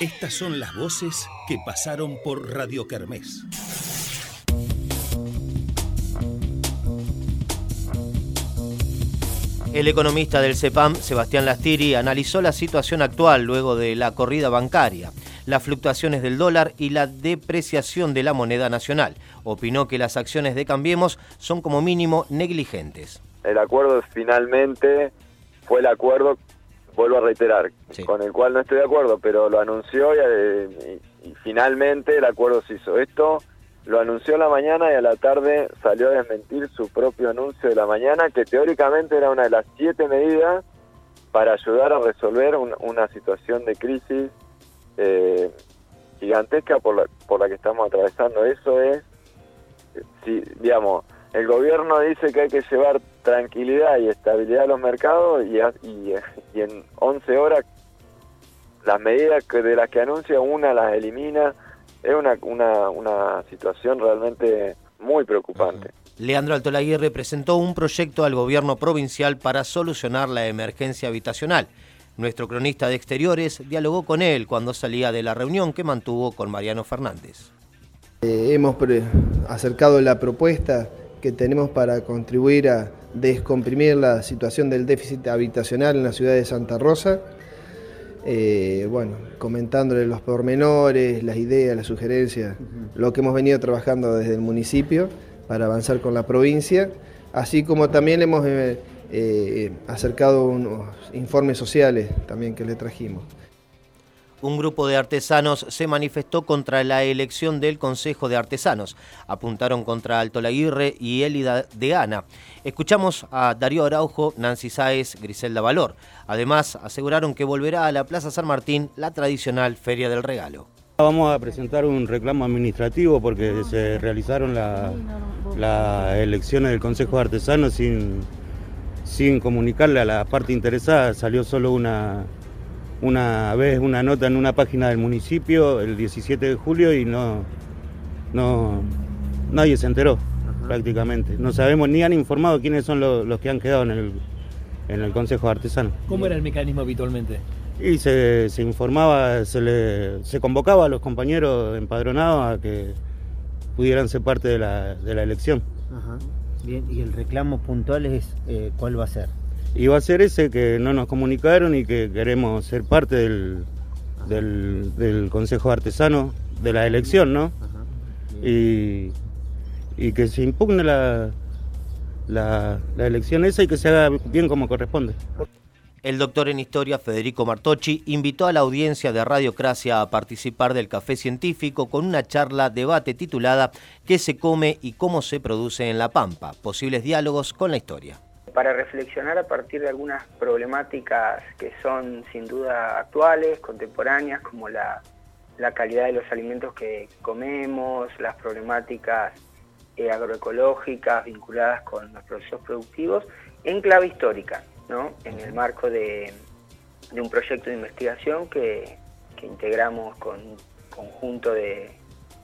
Estas son las voces que pasaron por Radio Kermés. El economista del CEPAM, Sebastián Lastiri, analizó la situación actual luego de la corrida bancaria, las fluctuaciones del dólar y la depreciación de la moneda nacional. Opinó que las acciones de Cambiemos son como mínimo negligentes. El acuerdo finalmente fue el acuerdo, vuelvo a reiterar, con el cual no estoy de acuerdo, pero lo anunció y, y finalmente el acuerdo se hizo. Esto lo anunció la mañana y a la tarde salió a desmentir su propio anuncio de la mañana, que teóricamente era una de las siete medidas para ayudar a resolver una situación de crisis eh, gigantesca por la, por la que estamos atravesando. Eso es, si, digamos, el gobierno dice que hay que llevar tranquilidad y estabilidad a los mercados y, y, y en 11 horas las medidas que de las que anuncia una las elimina es una, una, una situación realmente muy preocupante. Leandro Altolaguirre presentó un proyecto al gobierno provincial para solucionar la emergencia habitacional. Nuestro cronista de exteriores dialogó con él cuando salía de la reunión que mantuvo con Mariano Fernández. Eh, hemos acercado la propuesta que tenemos para contribuir a descomprimir la situación del déficit habitacional en la ciudad de Santa Rosa. Eh, bueno, comentándole los pormenores, las ideas, las sugerencias, lo que hemos venido trabajando desde el municipio para avanzar con la provincia, así como también hemos eh, eh, acercado unos informes sociales también que le trajimos un grupo de artesanos se manifestó contra la elección del Consejo de Artesanos. Apuntaron contra Alto Laguirre y Elida de Ana. Escuchamos a Darío Araujo, Nancy Sáez, Griselda Valor. Además, aseguraron que volverá a la Plaza San Martín la tradicional Feria del Regalo. Vamos a presentar un reclamo administrativo porque se realizaron las elecciones del Consejo de Artesanos sin comunicarle a la parte interesada. Salió solo una, una vez una nota en una página del municipio el 17 de julio y no, no nadie se enteró prácticamente. No sabemos ni han informado quiénes son los, que han quedado en el, en el Consejo de Artesanos. ¿Cómo era el mecanismo habitualmente? Y se, informaba, se, le, se convocaba a los compañeros empadronados a que pudieran ser parte de la, de la elección. Bien, y el reclamo puntual es eh, cuál va a ser y va a ser ese que no nos comunicaron y que queremos ser parte del, del, Consejo Artesano de la elección, ¿no? Y, y, que se impugne la, la, la elección esa y que se haga bien como corresponde. El doctor en historia Federico Martocci invitó a la audiencia de Radiocracia a participar del café científico con una charla debate titulada ¿Qué se come y cómo se produce en La Pampa? Posibles diálogos con la historia para reflexionar a partir de algunas problemáticas que son sin duda actuales, contemporáneas, como la, calidad de los alimentos que comemos, las problemáticas eh, agroecológicas vinculadas con los procesos productivos, en clave histórica, ¿no? en el marco de, un proyecto de investigación que, que integramos con un conjunto de,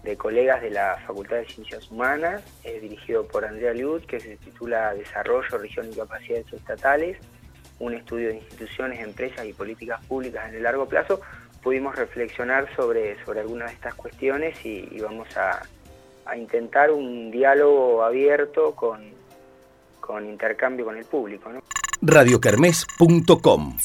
de colegas de la Facultad de Ciencias Humanas, dirigido por Andrea Liud, que se titula Desarrollo, Región y Capacidades Estatales, un estudio de instituciones, empresas y políticas públicas en el largo plazo, pudimos reflexionar sobre, sobre algunas de estas cuestiones y, vamos a, intentar un diálogo abierto con, con intercambio con el público. ¿no? radiocarmes.com